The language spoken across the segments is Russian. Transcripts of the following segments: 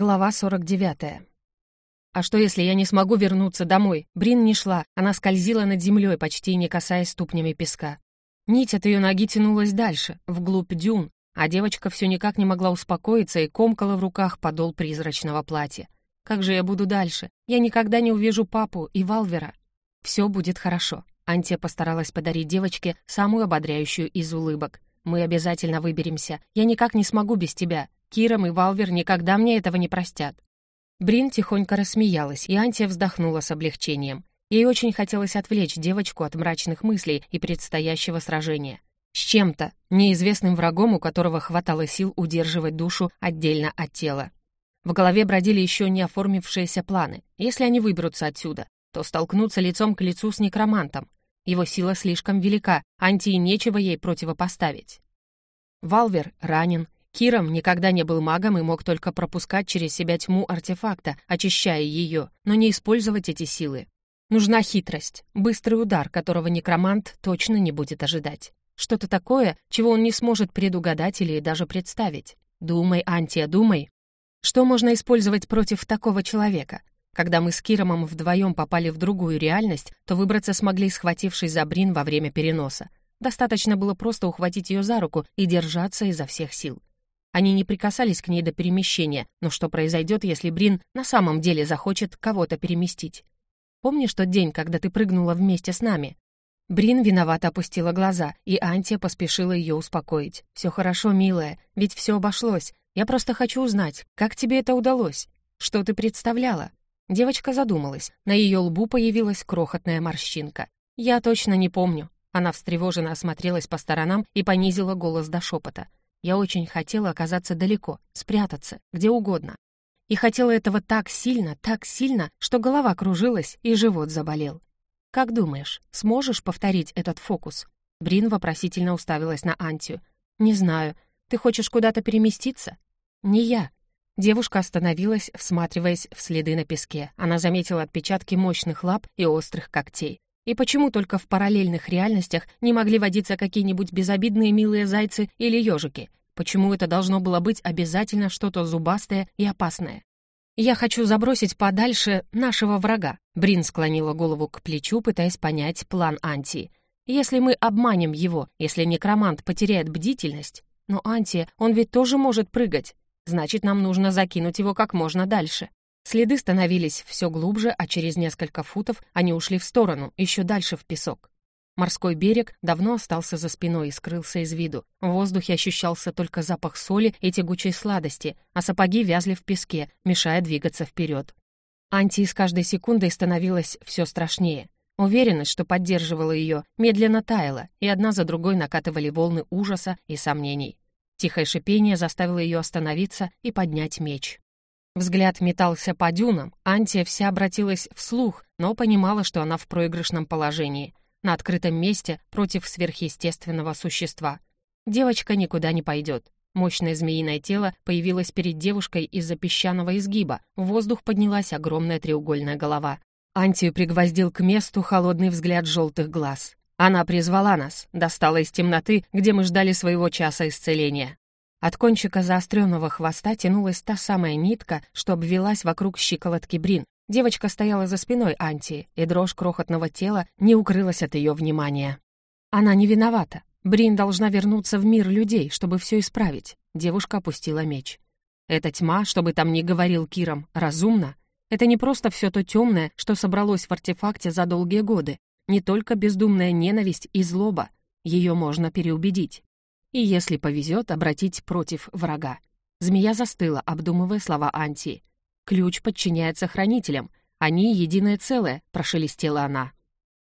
Глава 49. А что, если я не смогу вернуться домой? Брин не шла, она скользила над землей, почти не касаясь ступнями песка. Нить от ее ноги тянулась дальше, вглубь дюн, а девочка все никак не могла успокоиться и комкала в руках подол призрачного платья. Как же я буду дальше? Я никогда не увижу папу и Валвера. Все будет хорошо. Антия постаралась подарить девочке самую ободряющую из улыбок. Мы обязательно выберемся. Я никак не смогу без тебя. Киром и Валвер никогда мне этого не простят». Брин тихонько рассмеялась, и Антия вздохнула с облегчением. Ей очень хотелось отвлечь девочку от мрачных мыслей и предстоящего сражения. С чем-то, неизвестным врагом, у которого хватало сил удерживать душу отдельно от тела. В голове бродили еще не оформившиеся планы. Если они выберутся отсюда, то столкнутся лицом к лицу с некромантом. Его сила слишком велика, Антии нечего ей противопоставить. Валвер ранен, Киром никогда не был магом и мог только пропускать через себя тьму артефакта, очищая ее, но не использовать эти силы. Нужна хитрость, быстрый удар, которого некромант точно не будет ожидать. Что-то такое, чего он не сможет предугадать или даже представить. Думай, Антия, думай. Что можно использовать против такого человека? Когда мы с Киромом вдвоем попали в другую реальность, то выбраться смогли, схватившись за Брин во время переноса. Достаточно было просто ухватить ее за руку и держаться изо всех сил. Они не прикасались к ней до перемещения, но что произойдет, если Брин на самом деле захочет кого-то переместить? Помнишь тот день, когда ты прыгнула вместе с нами? Брин виновато опустила глаза, и Антия поспешила ее успокоить. «Все хорошо, милая, ведь все обошлось. Я просто хочу узнать, как тебе это удалось? Что ты представляла?» Девочка задумалась. На ее лбу появилась крохотная морщинка. «Я точно не помню». Она встревоженно осмотрелась по сторонам и понизила голос до шепота. Я очень хотела оказаться далеко, спрятаться, где угодно. И хотела этого так сильно, так сильно, что голова кружилась и живот заболел. «Как думаешь, сможешь повторить этот фокус?» Брин вопросительно уставилась на Антию. «Не знаю. Ты хочешь куда-то переместиться?» «Не я». Девушка остановилась, всматриваясь в следы на песке. Она заметила отпечатки мощных лап и острых когтей. И почему только в параллельных реальностях не могли водиться какие-нибудь безобидные милые зайцы или ежики? Почему это должно было быть обязательно что-то зубастое и опасное? «Я хочу забросить подальше нашего врага», — Брин склонила голову к плечу, пытаясь понять план Антии. «Если мы обманем его, если некромант потеряет бдительность...» «Но Антия, он ведь тоже может прыгать. Значит, нам нужно закинуть его как можно дальше». Следы становились все глубже, а через несколько футов они ушли в сторону, еще дальше в песок. Морской берег давно остался за спиной и скрылся из виду. В воздухе ощущался только запах соли и тягучей сладости, а сапоги вязли в песке, мешая двигаться вперед. Анти с каждой секундой становилась все страшнее. Уверенность, что поддерживала ее, медленно таяла, и одна за другой накатывали волны ужаса и сомнений. Тихое шипение заставило ее остановиться и поднять меч. Взгляд метался по дюнам, Антия вся обратилась вслух, но понимала, что она в проигрышном положении, на открытом месте против сверхъестественного существа. Девочка никуда не пойдет. Мощное змеиное тело появилось перед девушкой из-за песчаного изгиба, в воздух поднялась огромная треугольная голова. Антию пригвоздил к месту холодный взгляд желтых глаз. Она призвала нас, достала из темноты, где мы ждали своего часа исцеления. От кончика заостренного хвоста тянулась та самая нитка, что обвелась вокруг щиколотки Брин. Девочка стояла за спиной Антии, и дрожь крохотного тела не укрылась от ее внимания. Она не виновата. Брин должна вернуться в мир людей, чтобы все исправить. Девушка опустила меч. Эта тьма, чтобы там ни говорил Киром, разумна. Это не просто все то темное, что собралось в артефакте за долгие годы. Не только бездумная ненависть и злоба. Ее можно переубедить и, если повезет, обратить против врага. Змея застыла, обдумывая слова Анти. «Ключ подчиняется хранителям. Они — единое целое», — прошелестела она.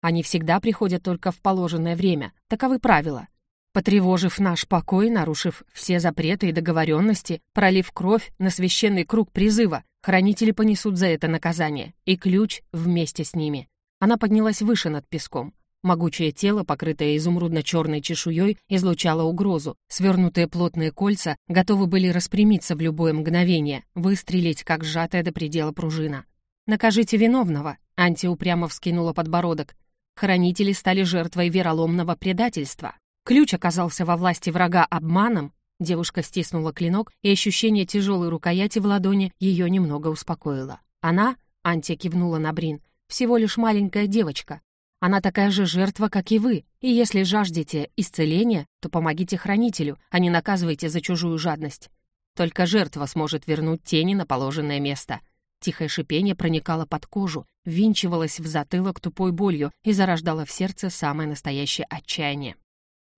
«Они всегда приходят только в положенное время. Таковы правила. Потревожив наш покой, нарушив все запреты и договоренности, пролив кровь на священный круг призыва, хранители понесут за это наказание, и ключ вместе с ними». Она поднялась выше над песком. Могучее тело, покрытое изумрудно-черной чешуей, излучало угрозу. Свернутые плотные кольца готовы были распрямиться в любое мгновение, выстрелить, как сжатая до предела пружина. «Накажите виновного!» — Анти упрямо вскинула подбородок. Хранители стали жертвой вероломного предательства. Ключ оказался во власти врага обманом. Девушка стиснула клинок, и ощущение тяжелой рукояти в ладони ее немного успокоило. Она, Антия кивнула на Брин, всего лишь маленькая девочка. Она такая же жертва, как и вы, и если жаждете исцеления, то помогите хранителю, а не наказывайте за чужую жадность. Только жертва сможет вернуть тени на положенное место. Тихое шипение проникало под кожу, винчивалось в затылок тупой болью и зарождало в сердце самое настоящее отчаяние.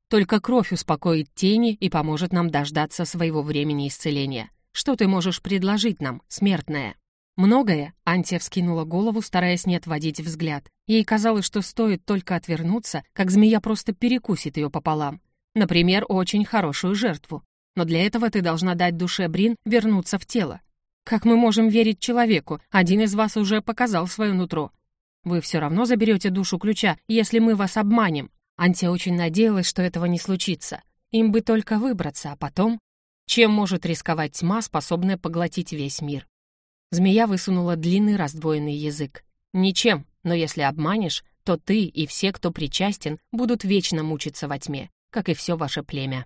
Только кровь успокоит тени и поможет нам дождаться своего времени исцеления. Что ты можешь предложить нам, смертная?» «Многое?» — Антия вскинула голову, стараясь не отводить взгляд. Ей казалось, что стоит только отвернуться, как змея просто перекусит ее пополам. Например, очень хорошую жертву. Но для этого ты должна дать душе Брин вернуться в тело. Как мы можем верить человеку? Один из вас уже показал свое нутро. Вы все равно заберете душу ключа, если мы вас обманем. Антия очень надеялась, что этого не случится. Им бы только выбраться, а потом... Чем может рисковать тьма, способная поглотить весь мир? Змея высунула длинный раздвоенный язык. Ничем, но если обманешь, то ты и все, кто причастен, будут вечно мучиться во тьме, как и все ваше племя.